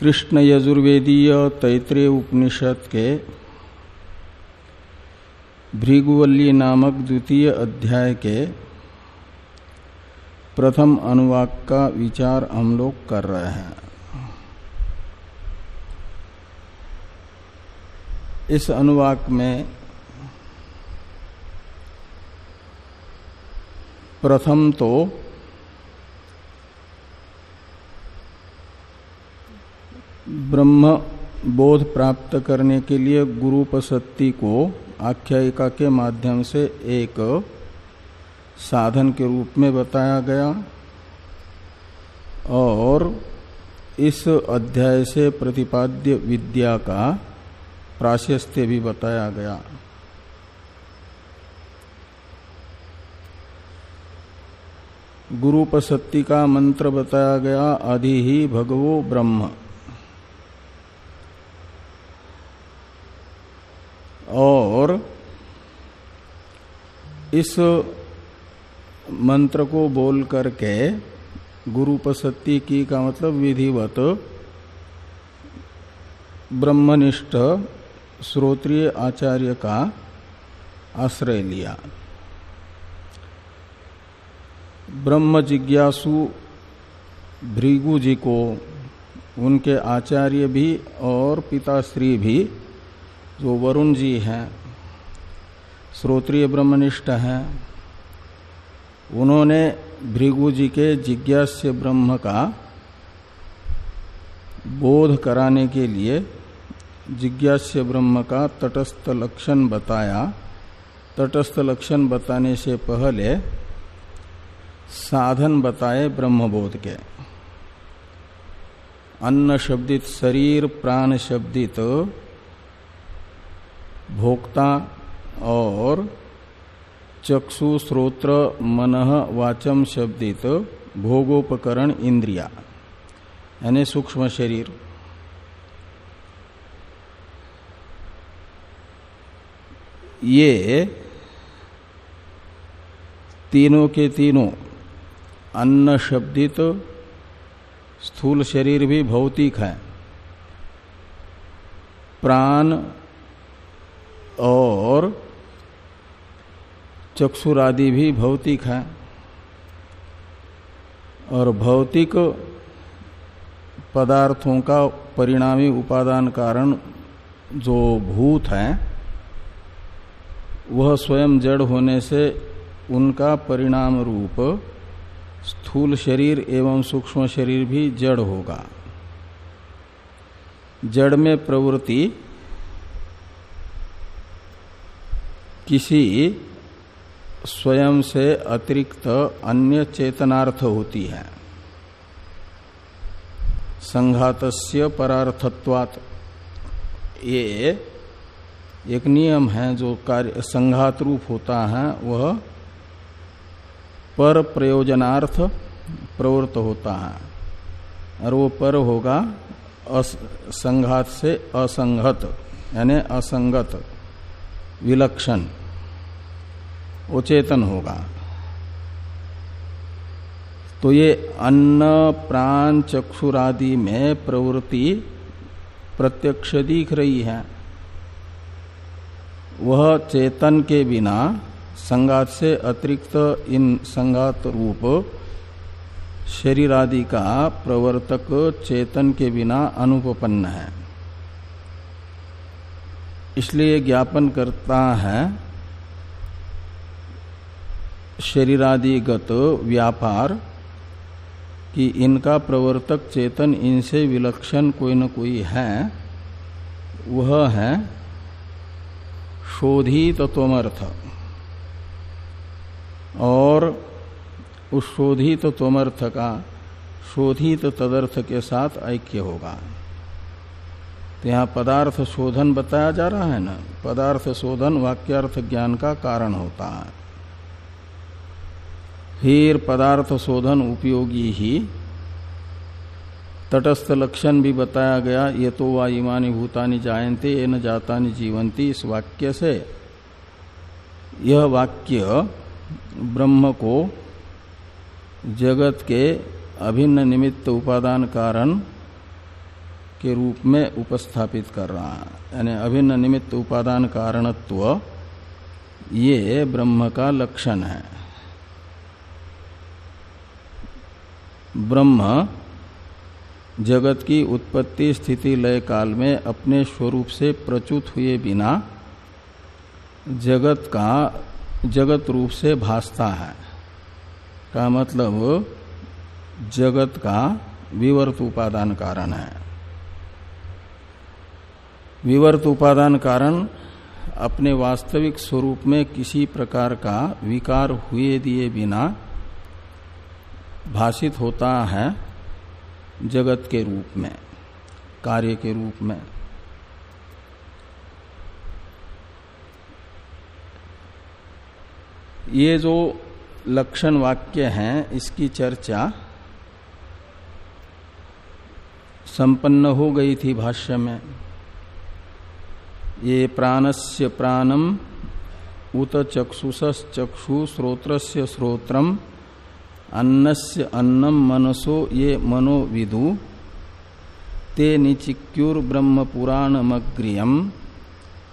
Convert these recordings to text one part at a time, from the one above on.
कृष्ण यजुर्वेदीय तैतृय उपनिषद के भृगुवल्ली नामक द्वितीय अध्याय के प्रथम अनुवाक का विचार हम लोग कर रहे हैं। इस अनुवाक में प्रथम तो ब्रह्म बोध प्राप्त करने के लिए गुरुपसत्ति को आख्यायिका के माध्यम से एक साधन के रूप में बताया गया। और इस अध्याय से प्रतिपाद्य विद्या का प्राशस्त्य भी बताया गया। गुरुपसत्ति का मंत्र बताया गया अधि ही भगवो ब्रह्म। और इस मंत्र को बोल करके गुरुपसत्ति की का मतलब विधिवत ब्रह्मनिष्ठ श्रोत्रिय आचार्य का आश्रय लिया। ब्रह्म जिज्ञासु भृगु जी को, उनके आचार्य भी और पिताश्री भी जो वरुण जी हैं, श्रोत्रिय ब्रह्मनिष्ठ हैं, उन्होंने भृगु जी के जिज्ञास्य ब्रह्म का बोध कराने के लिए जिज्ञास्य ब्रह्म का तटस्थ लक्षण बताया। तटस्थ लक्षण बताने से पहले साधन बताए ब्रह्मबोध के। अन्न शब्दित शरीर, प्राण शब्दित भोक्ता और चक्षु श्रोत्र मन वाचम शब्दित भोगोपकरण इंद्रिया, यानी सूक्ष्म शरीर। ये तीनों के तीनों अन्न शब्दित स्थूल शरीर भी भौतिक है। प्राण और चक्षुरादि भी भौतिक है। और भौतिक पदार्थों का परिणामी उपादान कारण जो भूत है, वह स्वयं जड़ होने से उनका परिणाम रूप स्थूल शरीर एवं सूक्ष्म शरीर भी जड़ होगा। जड़ में प्रवृत्ति किसी स्वयं से अतिरिक्त अन्य चेतनार्थ होती है। संघातस्य परार्थत्वात्। ये एक नियम है जो कार्य संघात रूप होता है, वह पर प्रयोजनार्थ प्रवृत्त होता है। और वो पर होगा संघात से असंगत यानी असंगत। विलक्षण वो चेतन होगा। तो ये अन्न, प्राण, चक्षुरादि में प्रवृत्ति प्रत्यक्ष दिख रही है। वह चेतन के बिना संगात से अतिरिक्त इन संगात रूप शरीर आदि का प्रवर्तक चेतन के बिना अनुपन्न है। इसलिए ज्ञापन करता है, शरीरादिगत व्यापार, कि इनका प्रवर्तक चेतन इनसे विलक्षण कोई न कोई है, वह है शोधित तत्वमर्थ और उस शोधित तत्वमर्थ का शोधित तदर्थ के साथ ऐक्य होगा। तो यहाँ पदार्थ शोधन बताया जा रहा है ना? पदार्थ शोधन वाक्यार्थ ज्ञान का कारण होता है। फिर पदार्थ शोधन उपयोगी ही तटस्थ लक्षण भी बताया गया, ये तो वा इमानी भूतानी जायन्ते, ये न जातानी जीवंती, इस वाक्य से। यह वाक्य ब्रह्म को जगत के अभिन्न निमित्त उपादान कारण के रूप में उपस्थापित कर रहा है। यानी अभिन्न निमित्त उपादान कारणत्व, ये ब्रह्म का लक्षण है। ब्रह्म जगत की उत्पत्ति स्थिति लय काल में अपने स्वरूप से प्रचुत हुए बिना जगत का, जगत रूप से भासता है। का मतलब जगत का विवर्त उपादान कारण है। विवर्त उपादान कारण अपने वास्तविक स्वरूप में किसी प्रकार का विकार हुए दिए बिना भाषित होता है जगत के रूप में, कार्य के रूप में। ये जो लक्षण वाक्य हैं, इसकी चर्चा संपन्न हो गई थी भाष्य में। ये प्राणस्य प्राणम उत चक्षुष चक्षु श्रोत्रस्य श्रोत्रम, अन्नस्य अन्नम मनसो ये मनो विदु, ते निचिक्युर ब्रह्म पुराणमग्रियम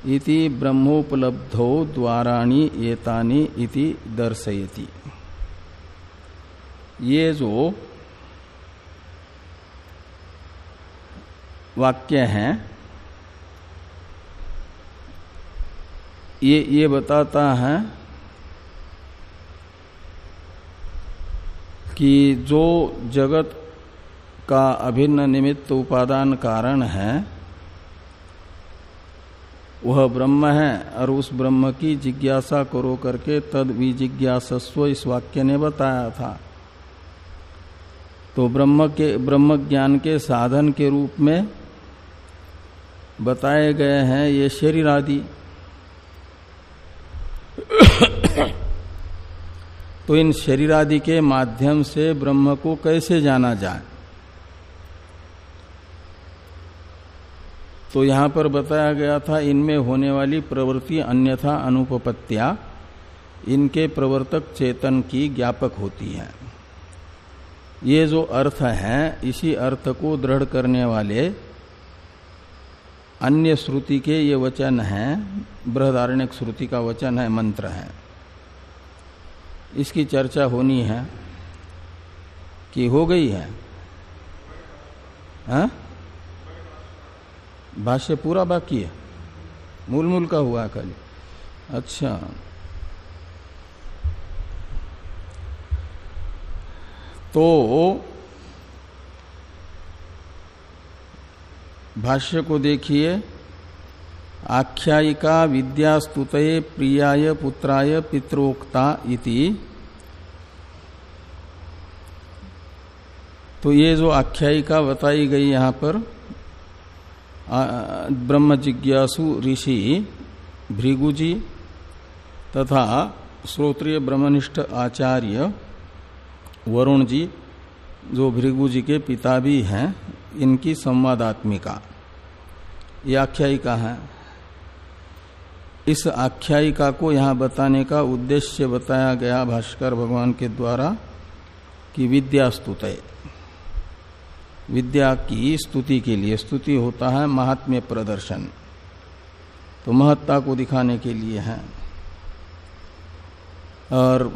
इति ब्रह्मोपलब्धो द्वाराणी एतानी इति दर्शयति। ये जो वाक्य हैं ये ये बताता है कि जो जगत का अभिन्न निमित्त उपादान कारण है, वह ब्रह्म है और उस ब्रह्म की जिज्ञासा करो करके तद विजिज्ञासस्व इस वाक्य ने बताया था। तो ब्रह्म के, ब्रह्म ज्ञान के साधन के रूप में बताए गए हैं ये शरीर आदि तो इन शरीर आदि के माध्यम से ब्रह्म को कैसे जाना जाए? तो यहाँ पर बताया गया था, इनमें होने वाली प्रवृत्ति अन्यथा अनुपत्या इनके प्रवर्तक चेतन की ज्ञापक होती है। ये जो अर्थ है, इसी अर्थ को दृढ़ करने वाले अन्य श्रुति के ये वचन है बृहदारण्य श्रुति का वचन है, मंत्र है। इसकी चर्चा होनी है कि हो गई है। हा? भाष्य पूरा बाकी है। मूल मूल का हुआ कल। अच्छा। तो भाष्य को देखिए। आख्यायिका विद्यास्तुत प्रियाय पुत्राय पित्रोक्ता इति। तो ये जो आख्यायिका बताई गई यहाँ पर ब्रह्म जिज्ञासु ऋषि, भृगुजी तथा श्रोत्रिय ब्रह्मनिष्ठ आचार्य वरुण जी जो भृगु जी के पिता भी हैं इनकी संवादात्मिका। ये आख्यायिका है। इस आख्यायिका को यहाँ बताने का उद्देश्य बताया गया भास्कर भगवान के द्वारा कि विद्यास्तुत विद्या की स्तुति के लिए स्तुति होता है महात्म्य प्रदर्शन। तो महत्ता को दिखाने के लिए है। और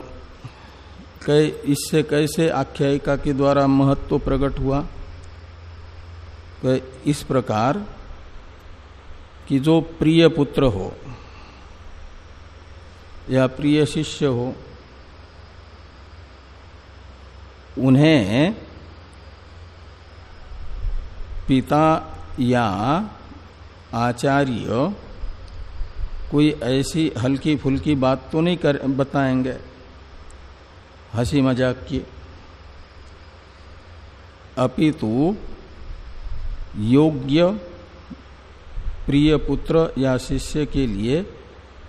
इससे कैसे आख्यायिका के द्वारा महत्व तो प्रकट हुआ? तो इस प्रकार कि जो प्रिय पुत्र हो या प्रिय शिष्य हो, उन्हें पिता या आचार्य कोई ऐसी हल्की फुल्की बात तो नहीं कर, बताएँगे। हँसी मज़ाक की अपितु योग्य प्रिय पुत्र या शिष्य के लिए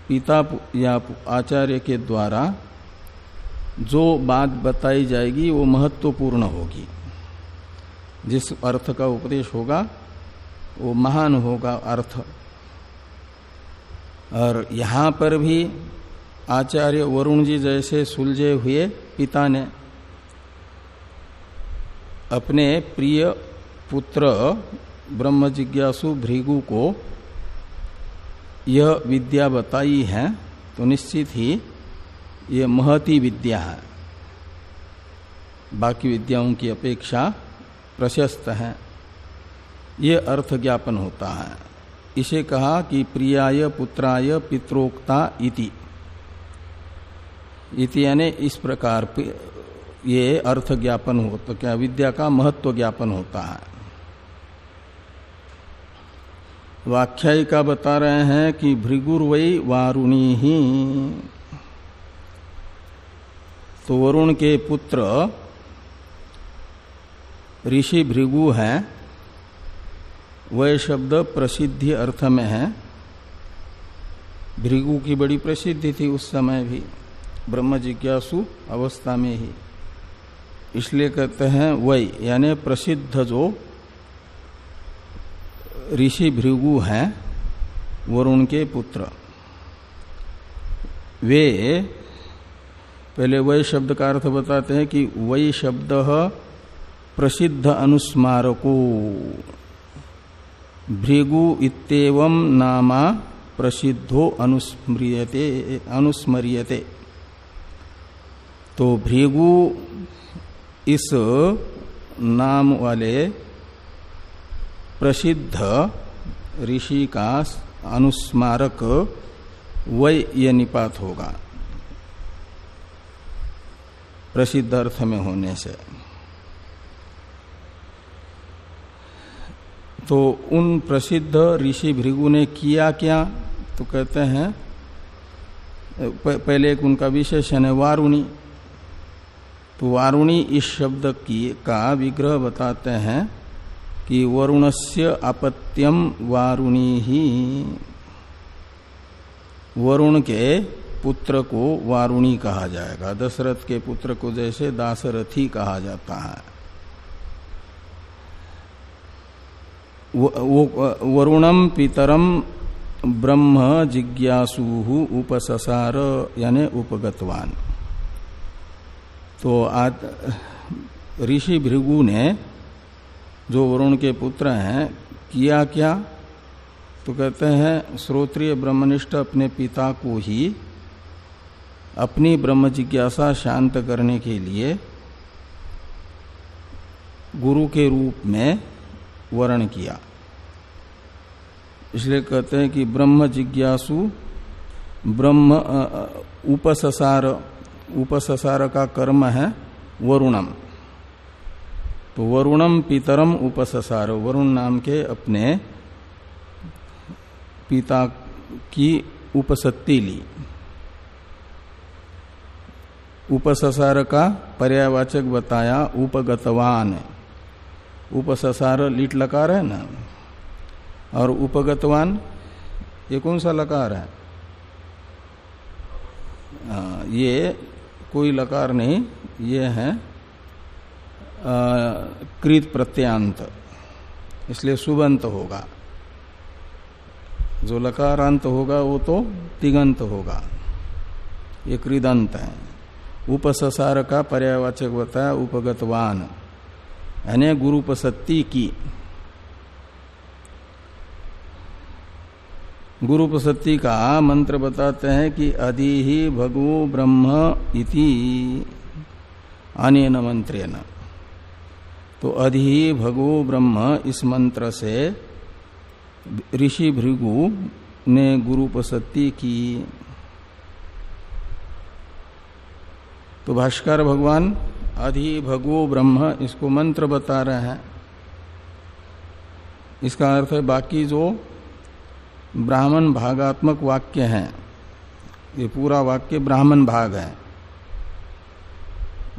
पिता या आचार्य के द्वारा जो बात बताई जाएगी, वो महत्वपूर्ण होगी। जिस अर्थ का उपदेश होगा, वो महान होगा अर्थ। और यहाँ पर भी आचार्य वरुण जी जैसे सुलझे हुए पिता ने अपने प्रिय पुत्र ब्रह्म जिज्ञासु भृगु को यह विद्या बताई है तो निश्चित ही ये महती विद्या है। बाकी विद्याओं की अपेक्षा प्रशस्त है। ये अर्थ ज्ञापन होता है। इसे कहा कि प्रियाय पुत्राय पित्रोक्ता इति। इति यानी इस प्रकार ये अर्थ ज्ञापन हो तो क्या विद्या का महत्व ज्ञापन होता है। व्याख्यायिका बता रहे हैं कि भृगुर्वई वारुणी ही तो वरुण के पुत्र ऋषि भृगु हैं। वह शब्द प्रसिद्धि अर्थ में है। भृगु की बड़ी प्रसिद्धि थी उस समय भी, ब्रह्म जिज्ञासु अवस्था में ही। इसलिए कहते हैं वही यानी प्रसिद्ध जो ऋषि भृगु हैं, वरुण के पुत्र। वे, पहले वही शब्द का अर्थ बताते हैं कि वही शब्द प्रसिद्ध अनुस्मारको। भृगु इतम नामा प्रसिद्धो अनुस्मृयते, अनुस्मरियते। तो भृगु इस नाम वाले प्रसिद्ध ऋषि का अनुस्मारक वय ये निपात होगा। प्रसिद्ध अर्थ में होने से। तो उन प्रसिद्ध ऋषि भृगु ने किया क्या? तो कहते हैं पहले एक उनका विशेषण है वारुणी। तो वारुणी इस शब्द की, का विग्रह बताते हैं कि वरुणस्य अपत्यम वारुणी ही वरुण के पुत्र को वारुणी कहा जाएगा। दशरथ के पुत्र को जैसे दासरथी कहा जाता है। वरुणम पितरम ब्रह्म जिज्ञासु उपससार, यानी उपगतवान। तो ऋषि भृगु ने जो वरुण के पुत्र हैं, किया क्या? तो कहते हैं, श्रोत्रिय ब्रह्मनिष्ठ अपने पिता को ही अपनी ब्रह्म जिज्ञासा शांत करने के लिए गुरु के रूप में वर्ण किया। इसलिए कहते हैं कि ब्रह्म जिज्ञासु, ब्रह्म उपससार उपससार का कर्म है वरुणम। तो वरुणम पितरम उपससार। वरुण नाम के अपने पिता की उपसत्ति ली। उपससार का पर्यावाचक बताया उपगतवान। उपससार लीट लकार है ना? और उपगतवान ये कौन सा लकार है? आ, ये कोई लकार नहीं ये है कृत प्रत्यांत इसलिए सुबंत होगा। जो लकारांत होगा, वो तो तिगंत होगा। ये कृदंत है। उपससार का पर्यावाचक बताया उपगतवान। यानी गुरुपसत्ति की। गुरुपसत्ति का मंत्र बताते हैं कि अधि ही भगवो ब्रह्म इति। अनेन मंत्रेण तो अधि भगवो ब्रह्म इस मंत्र से ऋषि भृगु ने गुरुपसत्ति की। तो भाष्कर भगवान, अधि भगवो ब्रह्म इसको मंत्र बता रहे हैं। इसका अर्थ है, बाकी जो ब्राह्मण भागात्मक वाक्य हैं, ये पूरा वाक्य ब्राह्मण भाग है।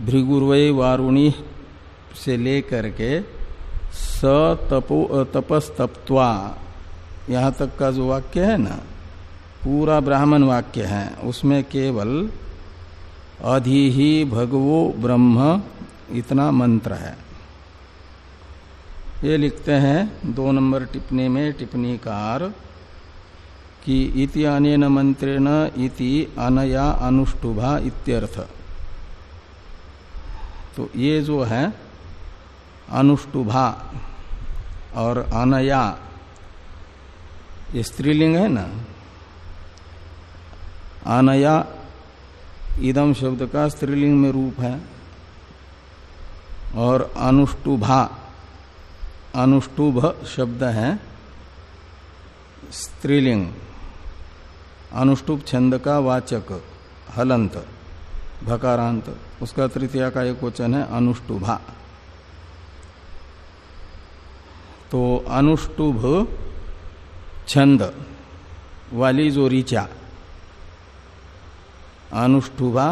भृगुर्वय वारुणी से लेकर के स तपो तपस्तप्वा यहाँ तक का जो वाक्य है ना, पूरा ब्राह्मण वाक्य है, उसमें केवल अधि ही भगवो ब्रह्म इतना मंत्र है। ये लिखते हैं दो नंबर टिप्पणी में, टिप्पणीकार, कि इति अनेन मंत्रेण इति अनया अनुष्टुभा इत्यर्थ। तो ये जो है अनुष्टुभा और अनया। ये स्त्रीलिंग है ना? अनया इदम शब्द का स्त्रीलिंग में रूप है। और अनुष्टुभा, अनुष्टुभ शब्द है स्त्रीलिंग। अनुष्टुप छंद का वाचक, हलंत, भकारांत, उसका तृतीया का एक वचन है अनुष्टुभा। तो अनुष्टुभ छंद वाली जो ऋचा अनुष्टुभा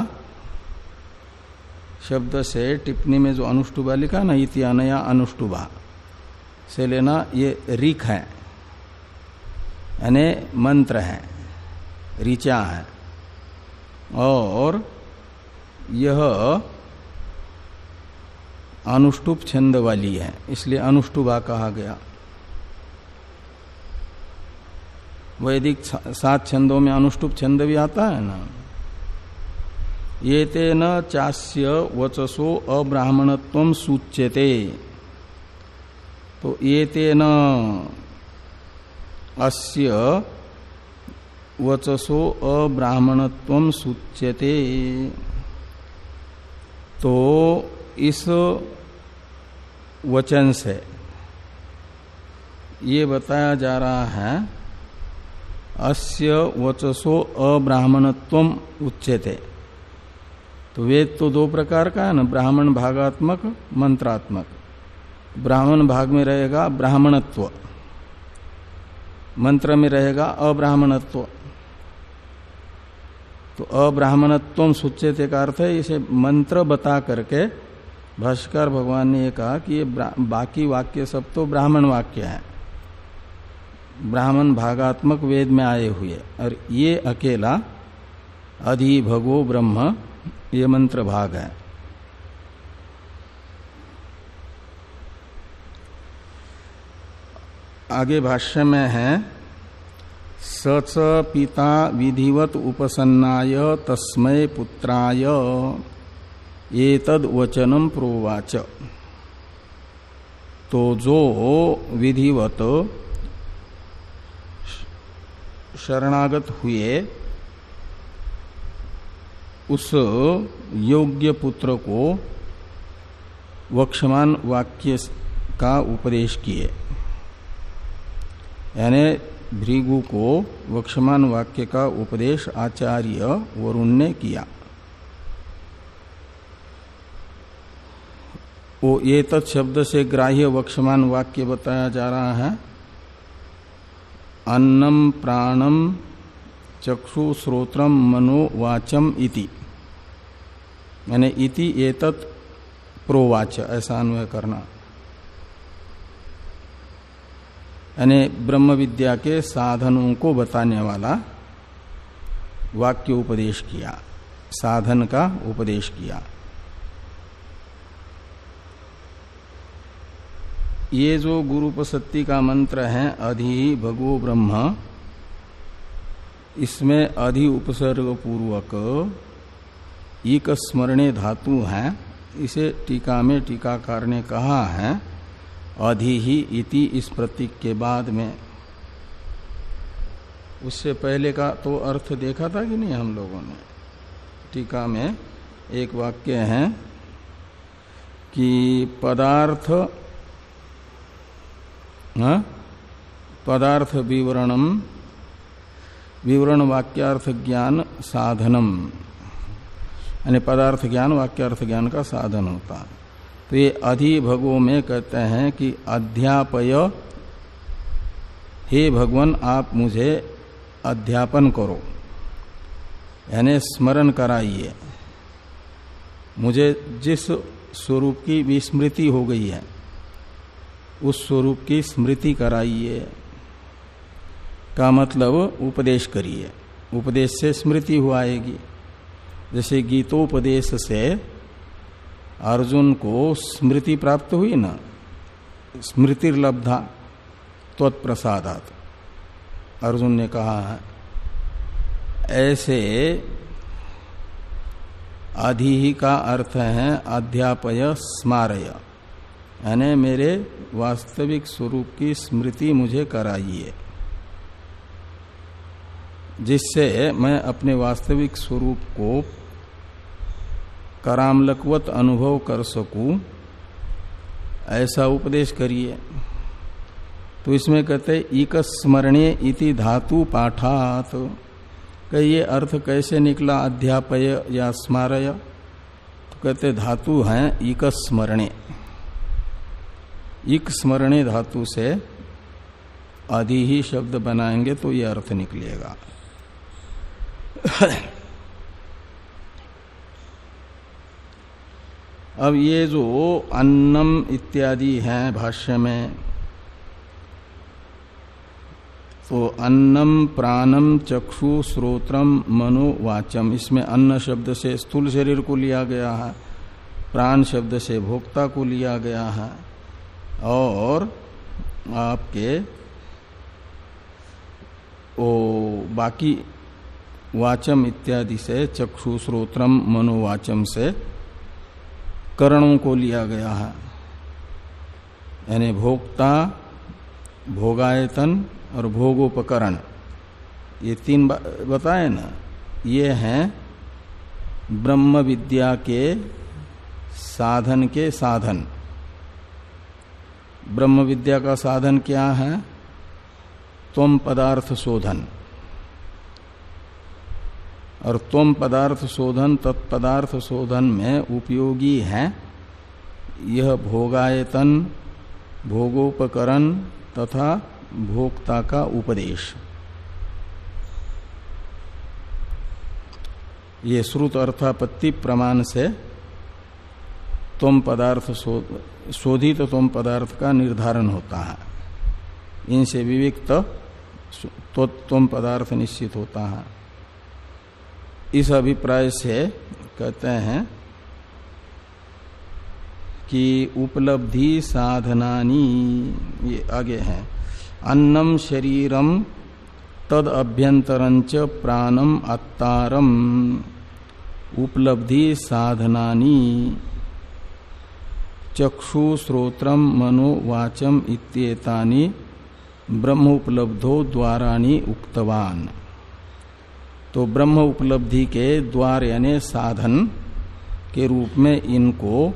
शब्द से टिप्पणी में जो अनुष्टुभा लिखा, ना इति अनया अनुष्टुभा, से लेना ये रिख है, यानी मंत्र है, ऋचा है, और यह अनुष्टुप छंद वाली है, इसलिए अनुष्टुभा कहा गया। वैदिक सात छंदों में अनुष्टुप छंद भी आता है ना? ये तेन चास्य वचसो अब्राह्मणत्व सूच्यते। तो ये तेन अस्य वचसो अब्राह्मणत्व सूच्यते। तो इस वचन से। ये बताया जा रहा है, अस्य वचसो अब्राह्मणत्व उच्यते। तो वेद तो दो प्रकार का है ना, ब्राह्मण भागात्मक, मंत्रात्मक। ब्राह्मण भाग में रहेगा ब्राह्मणत्व, मंत्र में रहेगा अब्राह्मणत्व। तो अब्राह्मणत्व सुच्यते का अर्थ है, इसे मंत्र बता करके भाष्कर भगवान ने कहा कि ये बाकी वाक्य सब तो ब्राह्मण वाक्य है। ब्राह्मण भागात्मक वेद में आए हुए। और ये अकेला अधि भगो ब्रह्म, ये मंत्र भाग है। आगे भाष्य में है सच पिता विधिवत उपसन्नाय तस्मय पुत्राय। एतद वचनम प्रोवाच। तो जो विधिवत शरणागत हुए, उस योग्य पुत्र को वक्षमान वाक्य का उपदेश किए। यानी भृगु को वक्षमान वाक्य का उपदेश आचार्य वरुण ने किया। वो ये शब्द से ग्राह्य वक्षमान वाक्य बताया जा रहा है। अन्नम प्राणम चक्षु श्रोत्रम मनो वाचम इति। यानी इति एतत् प्रोवाच, ऐसा अन्वय करना। यानी ब्रह्म विद्या के साधनों को बताने वाला वाक्य उपदेश किया, साधन का उपदेश किया। ये जो गुरुपसत्ति का मंत्र है, अधि भगवो ब्रह्म, इसमें अधि उपसर्ग पूर्वक एक स्मरणे धातु है, इसे टीका में टीकाकार ने कहा है, अधि ही इति इस प्रतीक के बाद में उससे पहले का तो अर्थ देखा था कि नहीं हम लोगों ने टीका में एक वाक्य है कि पदार्थ? पदार्थ विवरणम विवरण वाक्यार्थ ज्ञान साधनम। यानी पदार्थ ज्ञान वाक्यार्थ ज्ञान का साधन होता है। तो ये अधिभगो में कहते हैं कि अध्यापय, हे भगवान, आप मुझे अध्यापन करो। यानी स्मरण कराइए। मुझे जिस स्वरूप की विस्मृति हो गई है उस स्वरूप की स्मृति कराइए। का मतलब उपदेश करिए। उपदेश से स्मृति हुआएगी जैसे गीतोपदेश से अर्जुन को स्मृति प्राप्त हुई ना? स्मृति लब्धा त्वत्प्रसादात। अर्जुन ने कहा है ऐसे अधि का अर्थ है अध्यापय, स्मारय। यानी मेरे वास्तविक स्वरूप की स्मृति मुझे कराइए। जिससे मैं अपने वास्तविक स्वरूप को करामलकवत अनुभव कर सकूँ, ऐसा उपदेश करिए। तो इसमें कहते इक स्मरणे इति धातु पाठात। कि ये अर्थ कैसे निकला, अध्यापय या स्मारय? तो कहते, धातु हैं इक स्मरणे। इक स्मरणे धातु से आदि ही शब्द बनाएँगे तो ये अर्थ निकलेगा। अब ये जो अन्नम इत्यादि हैं भाष्य में तो अन्नम प्राणम चक्षु श्रोत्रम मनोवाचम, इसमें अन्न शब्द से स्थूल शरीर को लिया गया है, प्राण शब्द से भोक्ता को लिया गया है। और आपके ओ बाकी वाचम इत्यादि से, चक्षु श्रोत्रम मनोवाचम से करणों को लिया गया है। यानी भोक्ता, भोगायतन और भोगोपकरण। ये तीन बताए ना? ये हैं ब्रह्म विद्या के साधन के साधन। ब्रह्म विद्या का साधन क्या है? तुम पदार्थ शोधन। और तुम पदार्थ शोधन तत्पदार्थ शोधन में उपयोगी है। यह भोगायतन, भोगोपकरण तथा भोक्ता का उपदेश। ये श्रुत अर्थापत्ति प्रमाण से तुम पदार्थ शोधित तुम पदार्थ का निर्धारण होता है। इनसे विविक्त तो तुम पदार्थ निश्चित होता है। इस अभिप्राय से कहते हैं कि उपलब्धि साधनानी, ये आगे है। अन्नम शरीरम तद अभ्यंतरंच प्राणम अत्तारम। उपलब्धि साधनानी। चक्षु श्रोत्रम मनो वाचम ब्रह्म उपलब्धो द्वाराणी उक्तवान। तो ब्रह्म उपलब्धि के द्वार यानी साधन के रूप में इनको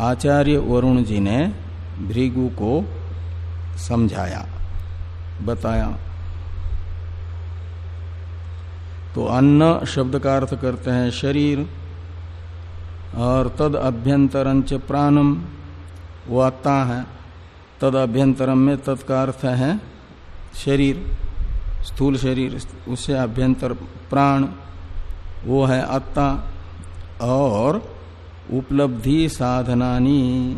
आचार्य वरुण जी ने भृगु को समझाया, बताया। तो अन्न शब्द का अर्थ करते हैं शरीर और तद अभ्यंतरंच प्राणम वो आता है। तद अभ्यंतरम में तत्का अर्थ है शरीर, स्थूल शरीर उससे अभ्यंतर प्राण। वो है आत्ता और उपलब्धि साधनानी।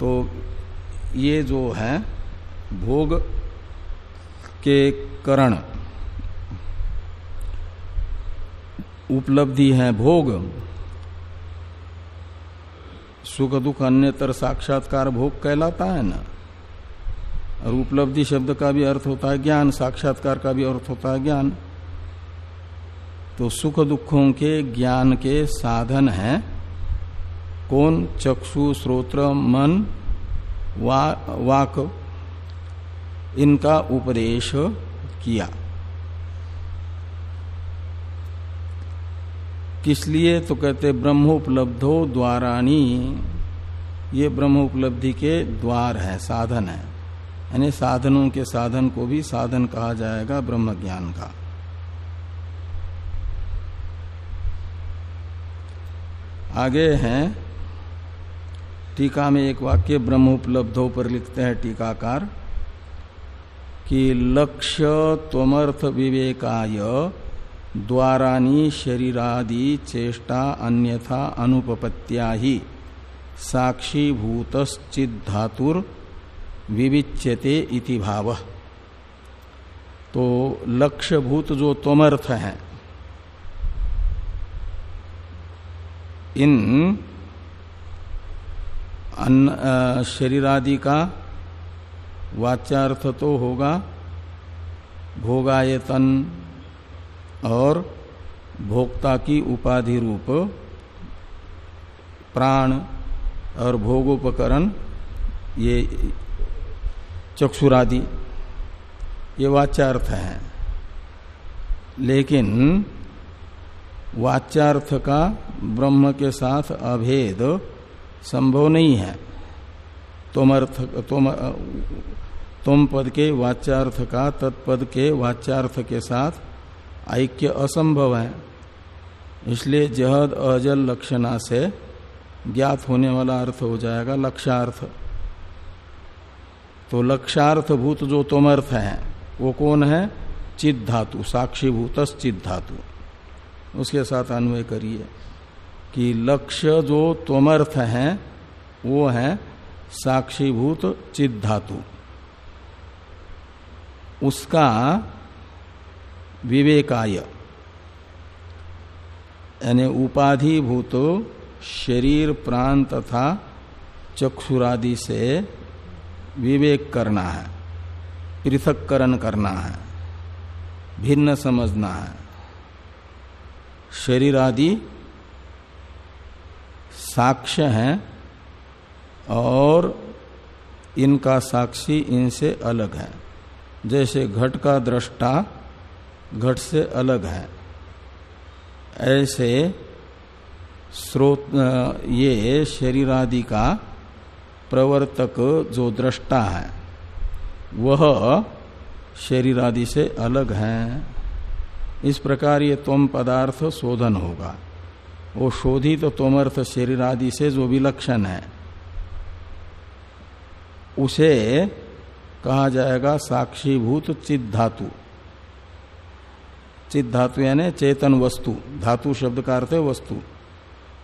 तो ये जो है भोग के करण। उपलब्धि है भोग। सुख दुख अन्यतर साक्षात्कार भोग कहलाता है ना? और उपलब्धि शब्द का भी अर्थ होता है ज्ञान साक्षात्कार का भी अर्थ होता है ज्ञान। तो सुख दुखों के ज्ञान के साधन है। कौन? चक्षु श्रोत्र मन वा, वाक। इनका उपदेश किया। किस लिए? तो कहते, ब्रह्मोपलब्धो द्वाराणी। ये ब्रह्म उपलब्धि के द्वार है, साधन है। यानी साधनों के साधन को भी साधन कहा जाएगा ब्रह्म ज्ञान का। आगे हैं, टीका में एक वाक्य ब्रह्म उपलब्धों पर लिखते हैं टीकाकार, कि लक्ष्य त्वमर्थ विवेकाय द्वारानी शरीरादि चेष्टा अन्यथा अनुपपत्या ही साक्षीभूतश्चिधातुर विविच्यते इति भाव। तो लक्ष्यभूत जो तोमर्थ है, इन शरीर आदि का वाच्यार्थ तो होगा, भोगायतन और भोक्ता की उपाधि रूप, प्राण और भोगोपकरण, ये चक्षुरादि, ये वाच्यार्थ है। लेकिन वाच्यार्थ का ब्रह्म के साथ अभेद संभव नहीं है। तोमर्थ, तोम, तुम पद के वाच्यार्थ का, तत्पद के वाच्यार्थ के साथ ऐक्य असंभव है। इसलिए जहद, अजल, लक्षणा से ज्ञात होने वाला अर्थ हो जाएगा लक्षार्थ। तो लक्षार्थ भूत जो तोमर्थ है, वो कौन है? चिद धातु साक्षी भूत चिद धातु उसके साथ अन्वय करिए कि लक्ष्य जो तोमर्थ है, वो है साक्षीभूत चिद धातु उसका विवेकाय। यानी उपाधिभूत शरीर, प्राण तथा चक्षुरादि से विवेक करना है, पृथककरण करना है, भिन्न समझना है। शरीर आदि साक्ष्य हैं और इनका साक्षी इनसे अलग है। जैसे घट का दृष्टा घट से अलग है। ऐसे स्रोत ये शरीर आदि का प्रवर्तक जो दृष्टा है, वह शरीर आदि से अलग है। इस प्रकार ये तोम पदार्थ शोधन होगा। वो शोधित तो तोमर्थ शरीर आदि से जो विलक्षण है, उसे कहा जाएगा साक्षीभूत चिद धातु चिद धातु यानी चेतन वस्तु। धातु शब्द का अर्थ है वस्तु।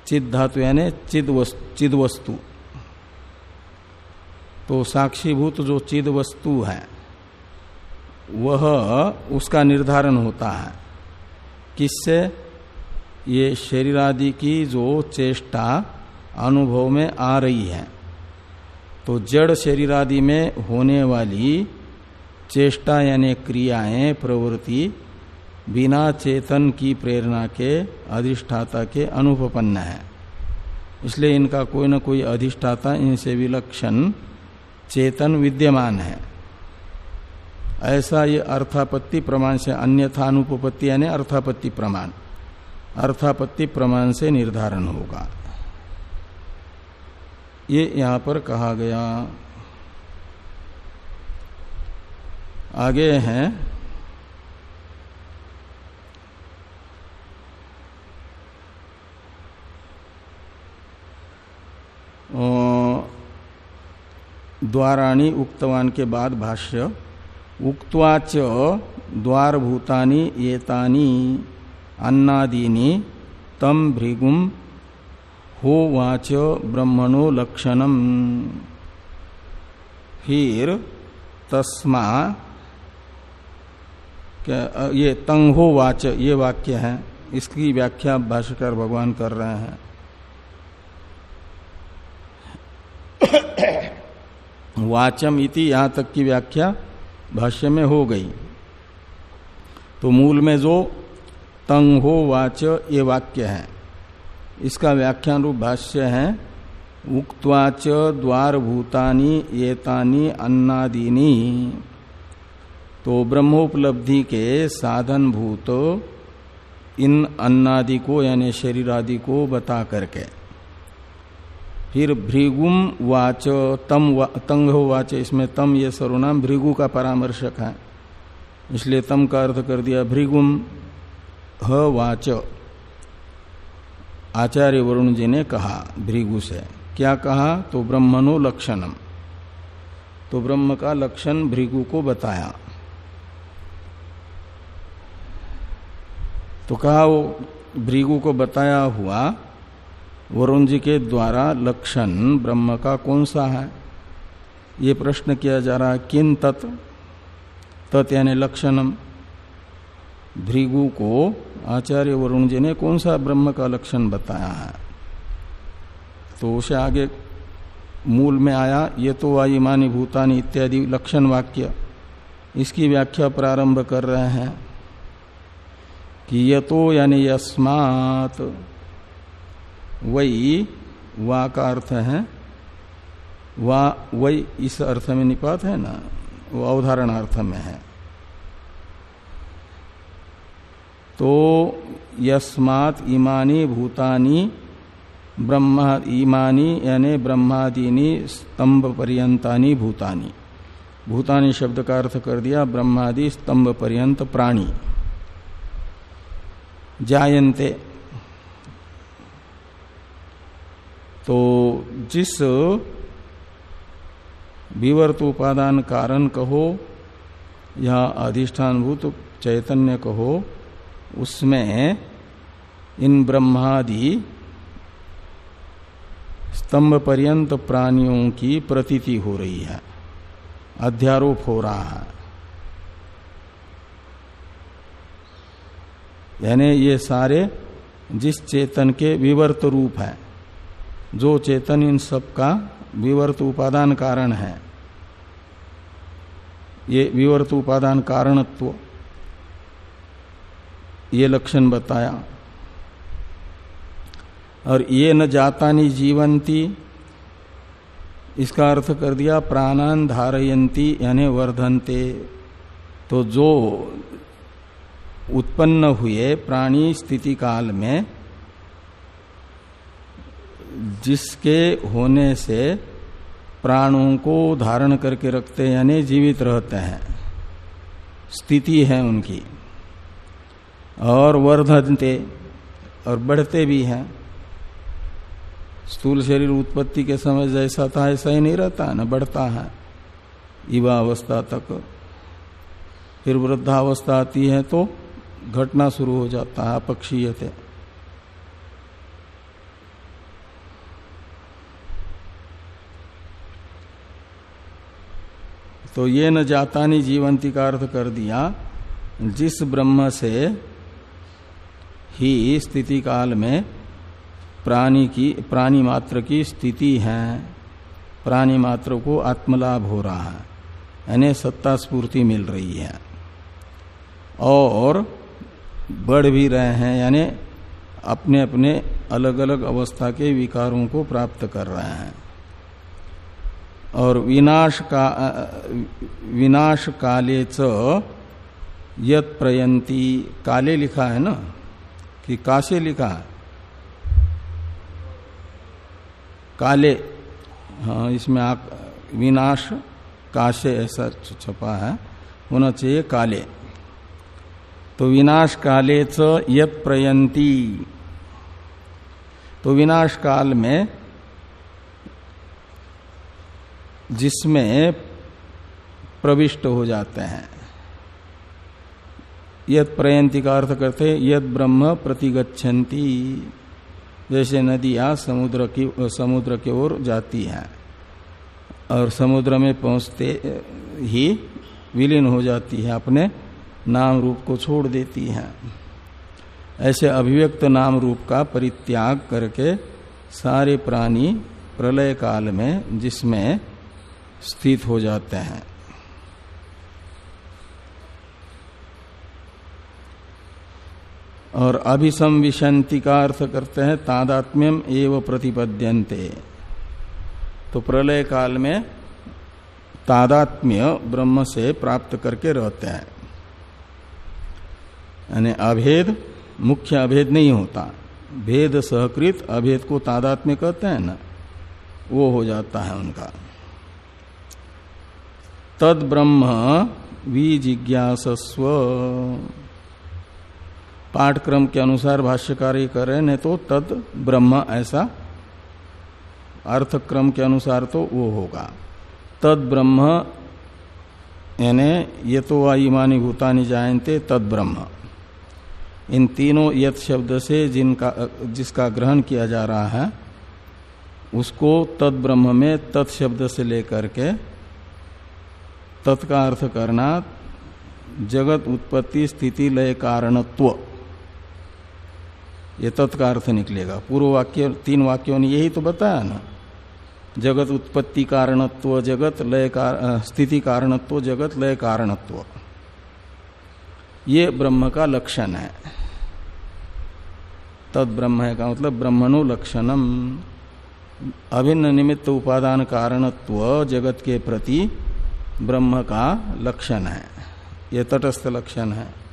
चिद धातु यानी चिद चिद वस्तु। तो साक्षीभूत जो चिद वस्तु है, वह उसका निर्धारण होता है। किससे? ये शरीर आदि की जो चेष्टा अनुभव में आ रही है। तो जड़ शरीर आदि में होने वाली चेष्टा यानी क्रियाएँ, प्रवृत्ति बिना चेतन की प्रेरणा के, अधिष्ठाता के अनुपन्न है। इसलिए इनका कोई न कोई अधिष्ठाता, इनसे विलक्षण चेतन विद्यमान है। ऐसा ये अर्थापत्ति प्रमाण से अन्यथा अनुपत्ति यानी अर्थापत्ति प्रमाण। अर्थापत्ति प्रमाण से निर्धारण होगा। ये यहाँ पर कहा गया। आगे हैं। द्वाराणी उक्तवान के बाद भाष्य उक्वाच द्वारभूतानि येतानि अन्नादीनि तम भृगुम होवाच ब्रह्मणो लक्षणम फिर तस्मा ये तंगो वाच ये वाक्य है, इसकी व्याख्या भाष्यकर भगवान कर रहे हैं। वाचम इति यहाँ तक की व्याख्या भाष्य में हो गई। तो मूल में जो तंग हो वाच ये वाक्य है। इसका व्याख्यान रूप भाष्य है उक्वाच द्वार भूतानी येतानी अन्नादीनी। तो ब्रह्मोपलब्धि के साधन भूत इन अन्नादि को यानी शरीर आदि को बता करके। फिर भृगुम वाच तम वा, तंग वाच इसमें तम ये सर्वनाम भृगु का परामर्शक है। इसलिए तम का अर्थ कर दिया भृगुम ह वाच। आचार्य वरुण जी ने कहा भृगु से क्या कहा? तो ब्रह्मनो लक्षणम। तो ब्रह्म का लक्षण भृगु को बताया। तो कहा वो भृगु को बताया हुआ वरुण जी के द्वारा लक्षण ब्रह्म का कौन सा है? ये प्रश्न किया जा रहा है, किन तत्? तत् यानी लक्षणम। भृगु को आचार्य वरुण जी ने कौन सा ब्रह्म का लक्षण बताया है? तो उसे आगे मूल में आया, ये तो वायुमानी, भूतानी इत्यादि लक्षण वाक्य। इसकी व्याख्या प्रारंभ कर रहे हैं कि ये तो यानी यस्मात। वही वा का अर्थ है? वह वही इस अर्थ में निपात है ना? वो अवधारण अर्थ में है। तो यस्मात इमानी भूतानी ब्रह्मा, इमानी यानी ब्रह्मादीनी स्तंभ पर्यंतानी भूतानी। भूतानी शब्द का अर्थ कर दिया, ब्रह्मादि स्तंभ पर्यंत प्राणी। जायन्ते। तो जिस विवर्त उपादान कारण कहो, या अधिष्ठानभूत चैतन्य कहो, उसमें इन ब्रह्मादि स्तंभ पर्यंत प्राणियों की प्रतीति हो रही है, अध्यारोप हो रहा है। यानी ये सारे जिस चेतन के विवर्त रूप है जो चेतन इन सब का विवर्त उपादान कारण है। ये विवर्त उपादान कारणत्व। ये लक्षण बताया। और ये न जाता जातानी जीवंती, इसका अर्थ कर दिया, प्राणान धारयंती, यानी वर्धनते। तो जो उत्पन्न हुए प्राणी स्थिति काल में जिसके होने से प्राणों को धारण करके रखते यानी जीवित रहते हैं। स्थिति है उनकी। और वर्धनते और बढ़ते भी हैं। स्थूल शरीर उत्पत्ति के समय जैसा था, ऐसा ही नहीं रहता, न बढ़ता है। युवा अवस्था तक फिर वृद्धावस्था आती है तो घटना शुरू हो जाता है अपक्षीय थे तो ये न जातानी जीवंती का अर्थ कर दिया, जिस ब्रह्म से ही स्थिति काल में प्राणी की, प्राणी मात्र की स्थिति है, प्राणी मात्र को आत्मलाभ हो रहा है, यानी सत्ता स्पूर्ति मिल रही है। और बढ़ भी रहे हैं, यानी अपने अपने अलग अलग अवस्था के विकारों को प्राप्त कर रहे हैं। और विनाश का विनाश काले च यत प्रयंती काले लिखा है ना? कि कासे लिखा है। काले हाँ इसमें आप विनाश, काशे ऐसा छपा है। होना चाहिए काले। तो विनाश काले च यत प्रयंती तो विनाश काल में जिसमें प्रविष्ट हो जाते हैं। यद प्रयंती का अर्थ करते यद ब्रह्म प्रतिगछन्ति जैसे नदियाँ समुद्र की समुद्र की ओर जाती हैं और समुद्र में पहुँचते ही विलीन हो जाती है, अपने नाम रूप को छोड़ देती हैं। ऐसे अभिव्यक्त नाम रूप का परित्याग करके सारे प्राणी प्रलय काल में जिसमें स्थित हो जाते हैं। और अभिसंविशंति का अर्थ करते हैं, तादात्म्यम एवं प्रतिपद्यंते तो प्रलय काल में तादात्म्य ब्रह्म से प्राप्त करके रहते हैं। यानी अभेद, मुख्य अभेद नहीं होता। भेद सहकृत, अभेद को तादात्म्य कहते हैं ना। वो हो जाता है उनका। तद ब्रह्म विजिज्ञासस्व। पाठक्रम के अनुसार भाष्यकार कर रहे हैं तो तद ब्रह्म ऐसा अर्थक्रम के अनुसार तो वो होगा। तद ब्रह्म यानी ये तो ईमानी भूतानी जायते तद ब्रह्म इन तीनों यथ शब्द से जिनका, जिसका ग्रहण किया जा रहा है, उसको तद ब्रह्म में तत्शब्द से लेकर के तत्का अर्थ करना जगत उत्पत्ति स्थिति लय कारणत्व. ये तत्का अर्थ निकलेगा. पूर्व वाक्य तीन वाक्यों ने यही तो बताया ना। जगत उत्पत्ति कारणत्व जगत लय कार, स्थिति कारणत्व जगत लय कारणत्व. ये ब्रह्म का लक्षण है। तद ब्रह्म है का मतलब ब्रह्मणु लक्षणम। अभिन्न निमित्त उपादान कारणत्व जगत के प्रति ब्रह्म का लक्षण है। ये तटस्थ लक्षण है।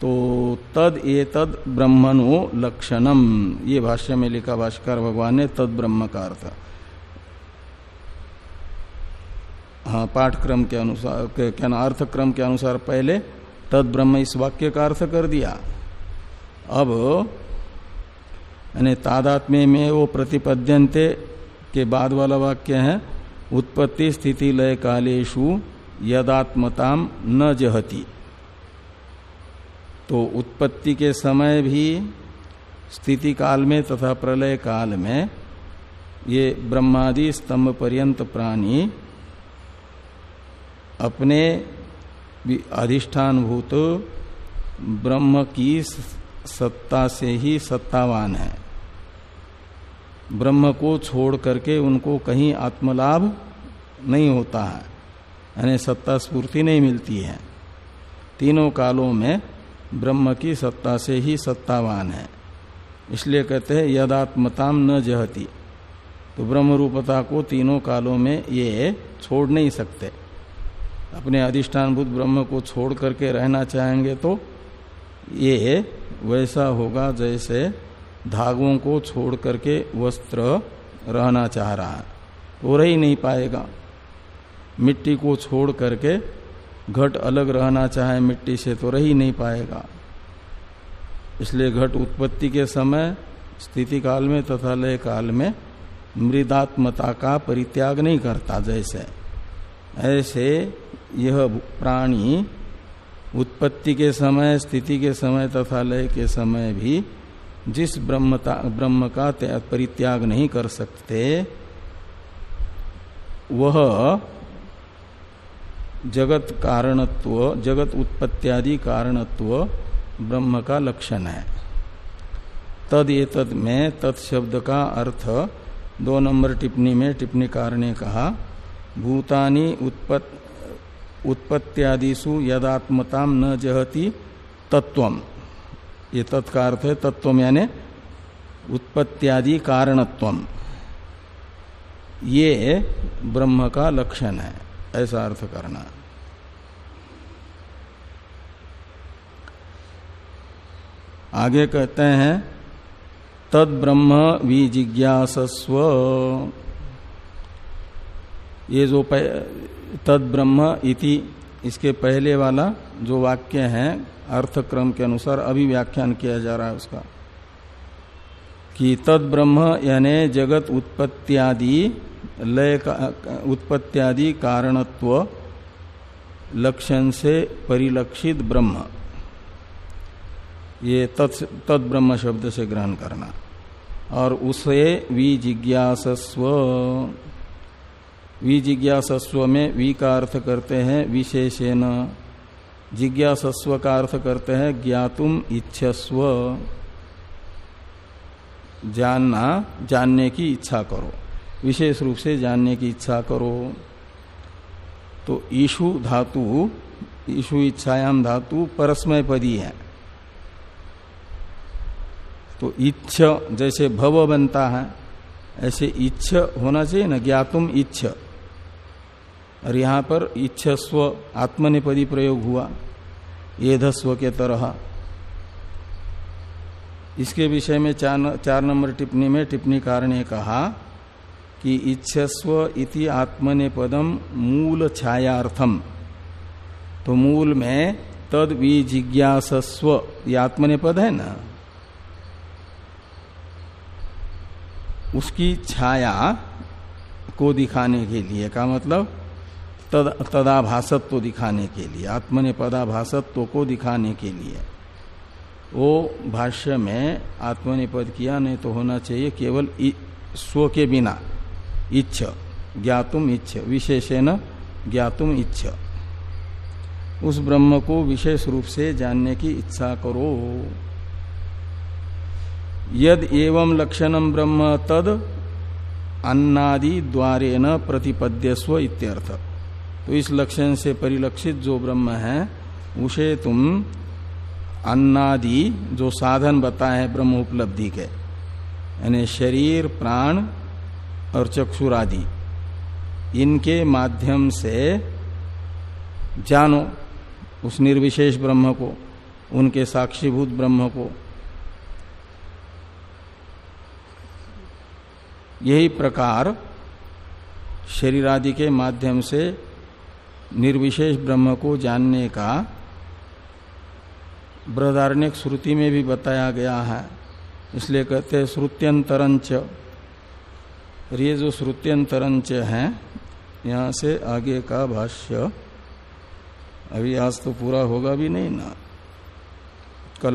तो तद ये तद ब्रह्मणो लक्षणम। ये भाष्य में लिखा, भाष्कर भगवान ने तद ब्रह्म का अर्थ। हाँ पाठक्रम के अनुसार क्या ना अर्थ क्रम के अनुसार पहले तद ब्रह्म इस वाक्य का अर्थ कर दिया। अब, यानी तादात्म्य में वो प्रतिपद्यंते के बाद वाला वाक्य है, उत्पत्ति स्थिति लय कालेशु यदात्मताम न जहती। तो उत्पत्ति के समय भी स्थिति काल में तथा प्रलय काल में ये ब्रह्मादि स्तंभ पर्यंत प्राणी अपने अधिष्ठानभूत ब्रह्म की सत्ता से ही सत्तावान है। ब्रह्म को छोड़ करके उनको कहीं आत्मलाभ नहीं होता है। यानी सत्ता स्फूर्ति नहीं मिलती है। तीनों कालों में ब्रह्म की सत्ता से ही सत्तावान है। इसलिए कहते हैं, यदात्मताम न जहती। तो ब्रह्म रूपता को तीनों कालों में ये छोड़ नहीं सकते। अपने अधिष्ठानभूत ब्रह्म को छोड़ करके रहना चाहेंगे तो ये वैसा होगा जैसे धागों को छोड़ करके वस्त्र रहना चाह रहा है। तो रह ही नहीं पाएगा। मिट्टी को छोड़ करके घट अलग रहना चाहे मिट्टी से तो रह ही नहीं पाएगा। इसलिए घट उत्पत्ति के समय स्थिति काल में तथा लय काल में मृदात्मता का परित्याग नहीं करता जैसे। ऐसे यह प्राणी उत्पत्ति के समय, स्थिति के समय तथा लय के समय भी जिस ब्रह्मता, ब्रह्म का परित्याग नहीं कर सकते, वह जगत कारणत्व, जगत उत्पत्त्यादि कारणत्व ब्रह्म का लक्षण है। तद ये तद में तत्शब्द का अर्थ दो नंबर टिप्पणी में टिप्पणीकार ने कहा, भूतानी उत्पत्ति उत्पत्त्यादिशु न जहती तत्वम ये तत्का अर्थ है तत्व यानी उत्पत्त्यादि कारणत्वम। ये ब्रह्म का लक्षण है, ऐसा अर्थ करना। आगे कहते हैं तद ब्रह्म विजिज्ञासस्व। ये जो तद ब्रह्म इति, इसके पहले वाला जो वाक्य है अर्थ क्रम के अनुसार अभी व्याख्यान किया जा रहा है उसका, कि तद ब्रह्म यानी जगत उत्पत्त्यादि, लय का कारणत्व लक्षण से परिलक्षित ब्रह्म। ये तद ब्रह्म शब्द से ग्रहण करना। और उसे विजिज्ञासस्व। विजिज्ञासस्व में वी का अर्थ करते हैं विशेषेण जिज्ञासस्व का अर्थ करते हैं, ज्ञातुम इच्छस्व। जानना, जानने की इच्छा करो। विशेष रूप से जानने की इच्छा करो। तो ईशु धातु, ईशु इच्छायाम धातु परस्मय पदी है। तो इच्छ जैसे भव बनता है, ऐसे इच्छ होना चाहिए ना, ज्ञातुम इच्छ। और यहाँ पर इच्छस्व आत्मनिपदी प्रयोग हुआ येधस्व के तरह। इसके विषय में चार, चार नंबर टिप्पणी में टिप्पणी कार ने कहा कि इच्छस्व इति आत्मनेपदम मूल छायार्थम तो मूल में तद विजिज्ञासस्व ये आत्मनेपद है ना? उसकी छाया को दिखाने के लिए का मतलब? तद, तदाभासत्व दिखाने के लिए, आत्मने पदाभासत्व को दिखाने के लिए। वो भाष्य में आत्मनिपद किया, नहीं तो होना चाहिए केवल स्व के बिना। इच्छ, ज्ञातुम इच्छ, विशेषण ज्ञातुम इच्छ। उस ब्रह्म को विशेष रूप से जानने की इच्छा करो। यद एवं लक्षणम ब्रह्म तद अन्नादि द्वारे न प्रतिपद्यस्व इत्यर्थ। तो इस लक्षण से परिलक्षित जो ब्रह्म है, उसे तुम अन्नादि जो साधन बताए हैं ब्रह्म उपलब्धि के, यानी शरीर, प्राण और चक्षुरादि, इनके माध्यम से जानो उस निर्विशेष ब्रह्म को, उनके साक्षीभूत ब्रह्म को। यही प्रकार शरीर आदि के माध्यम से निर्विशेष ब्रह्म को जानने का बृहदारण्यक श्रुति में भी बताया गया है। इसलिए कहते हैं श्रुत्यंतरंच। ये जो श्रुत्यंतरंच है, यहाँ से आगे का भाष्य अभी आज तो पूरा होगा भी नहीं ना। कल